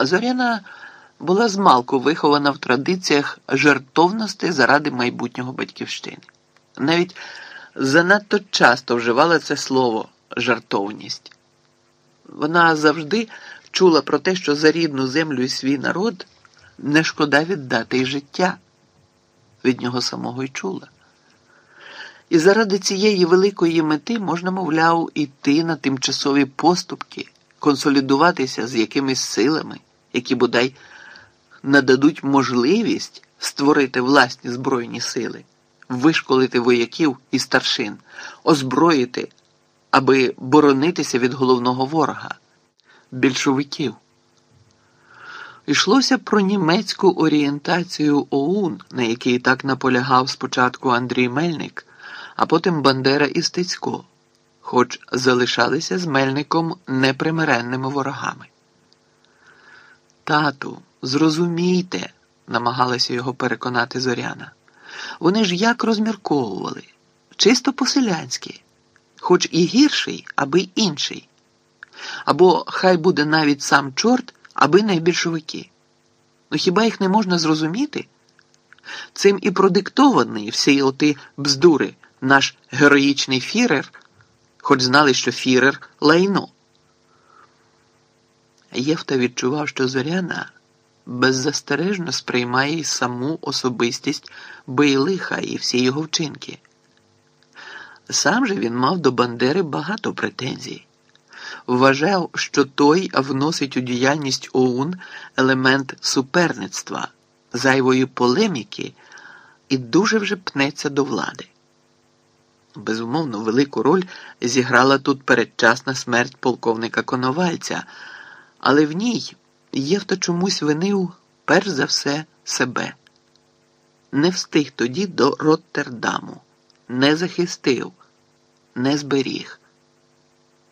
Зоряна була змалку вихована в традиціях жертовності заради майбутнього батьківщини. Навіть занадто часто вживала це слово жартовність. Вона завжди чула про те, що за рідну землю і свій народ не шкода віддати й життя. Від нього самого й чула. І заради цієї великої мети можна, мовляв, іти на тимчасові поступки, консолідуватися з якимись силами, які бодай нададуть можливість створити власні збройні сили, вишколити вояків і старшин, озброїти, аби боронитися від головного ворога більшовиків. Йшлося про німецьку орієнтацію ОУН, на якій так наполягав спочатку Андрій Мельник, а потім Бандера і Стецько, хоч залишалися з Мельником непримиренними ворогами. Тату, зрозумійте, намагалася його переконати Зоряна. Вони ж як розмірковували, чисто по-селянськи, хоч і гірший, аби інший. Або хай буде навіть сам чорт, аби не більшовики. Ну хіба їх не можна зрозуміти? Цим і продиктований всі оти бздури, наш героїчний фірер, хоч знали, що фірер лайно. Євта відчував, що Зоряна беззастережно сприймає й саму особистість Бейлиха і всі його вчинки. Сам же він мав до Бандери багато претензій. Вважав, що той вносить у діяльність ОУН елемент суперництва, зайвої полеміки і дуже вже пнеться до влади. Безумовно, велику роль зіграла тут передчасна смерть полковника Коновальця, але в ній Євто чомусь винив перш за все себе. Не встиг тоді до Роттердаму, не захистив, не зберіг.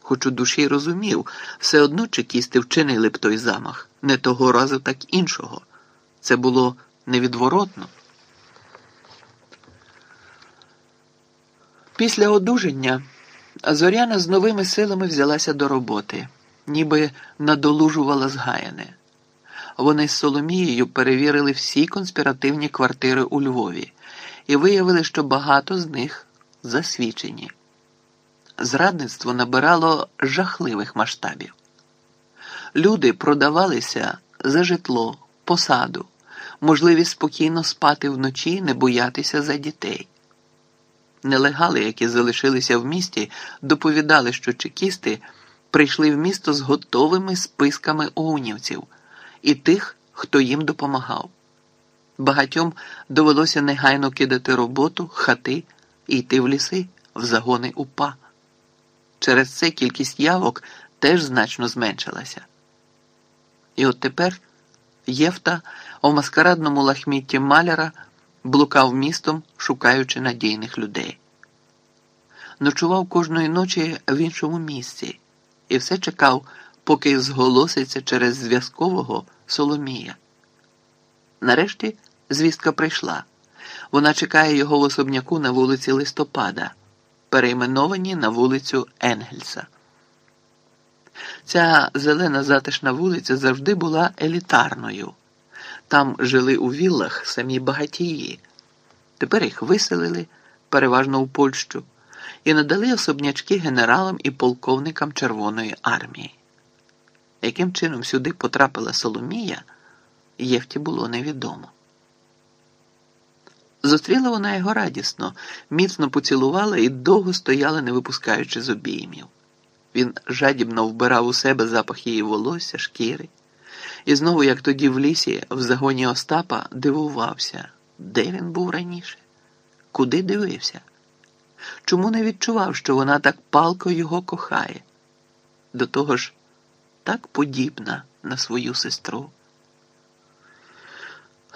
Хоч у душі розумів, все одно чекісти вчинили б той замах, не того разу, так іншого. Це було невідворотно. Після одужання Зоряна з новими силами взялася до роботи, ніби надолужувала згаяне. Вони з Соломією перевірили всі конспіративні квартири у Львові і виявили, що багато з них засвідчені. Зрадництво набирало жахливих масштабів. Люди продавалися за житло, посаду, можливість спокійно спати вночі, не боятися за дітей. Нелегали, які залишилися в місті, доповідали, що чекісти прийшли в місто з готовими списками оунівців і тих, хто їм допомагав. Багатьом довелося негайно кидати роботу, хати і йти в ліси, в загони упа. Через це кількість явок теж значно зменшилася. І от тепер Євта у маскарадному лахмітті маляра блукав містом, шукаючи надійних людей. Ночував кожної ночі в іншому місці і все чекав, поки зголоситься через зв'язкового Соломія. Нарешті звістка прийшла. Вона чекає його в особняку на вулиці Листопада, перейменовані на вулицю Енгельса. Ця зелена затишна вулиця завжди була елітарною. Там жили у віллах самі багатії. Тепер їх виселили, переважно у Польщу, і надали особнячки генералам і полковникам Червоної армії. Яким чином сюди потрапила Соломія, Євті було невідомо. Зустріла вона його радісно, міцно поцілувала і довго стояла, не випускаючи з обіймів. Він жадібно вбирав у себе запах її волосся, шкіри, і знову, як тоді в лісі, в загоні Остапа, дивувався, де він був раніше, куди дивився, чому не відчував, що вона так палко його кохає, до того ж, так подібна на свою сестру.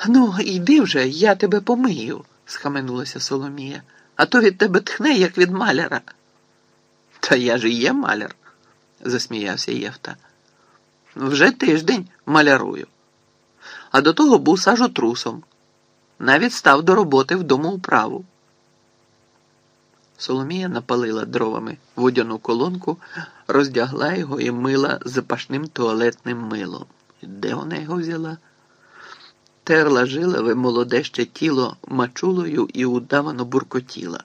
Ну, йди вже, я тебе помию, схаменулася Соломія, а то від тебе тхне, як від маляра. Та я ж і є маляр, засміявся Євта. Вже тиждень малярую. А до того був сажотрусом. Навіть став до роботи в домоуправу. Соломія напалила дровами водяну колонку, роздягла його і мила запашним туалетним милом. Де вона його взяла? Терла жилове молоде ще тіло мачулою і удавано буркотіла.